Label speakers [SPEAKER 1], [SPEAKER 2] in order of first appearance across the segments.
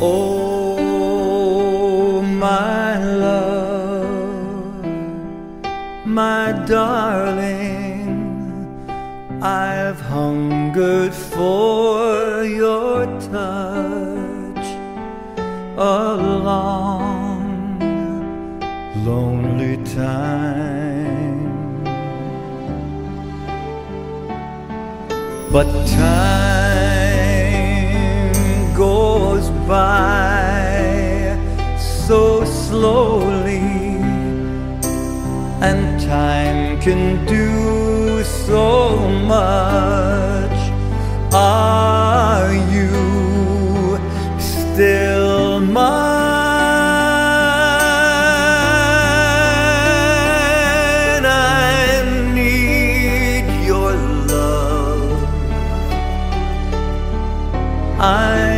[SPEAKER 1] Oh, my love, my darling, I've hungered for your touch a long, lonely time. But time by so slowly, and time can do so much. Are you still mine? I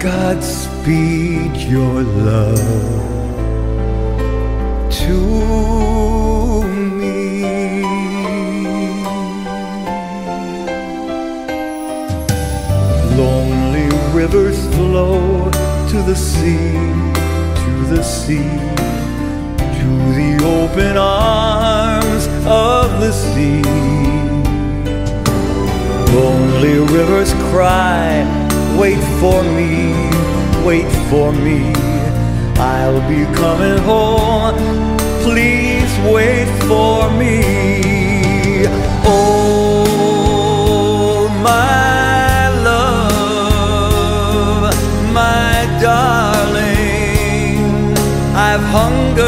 [SPEAKER 1] Godspeed your love to me. Lonely rivers flow to the sea, to the sea, to the open arms of the sea. Lonely rivers cry, Wait for me, wait for me, I'll be coming home. Please wait for me. Oh, my love, my darling, I've hungered.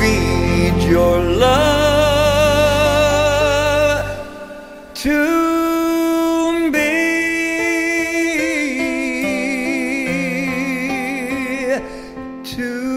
[SPEAKER 1] feed your love to. me, to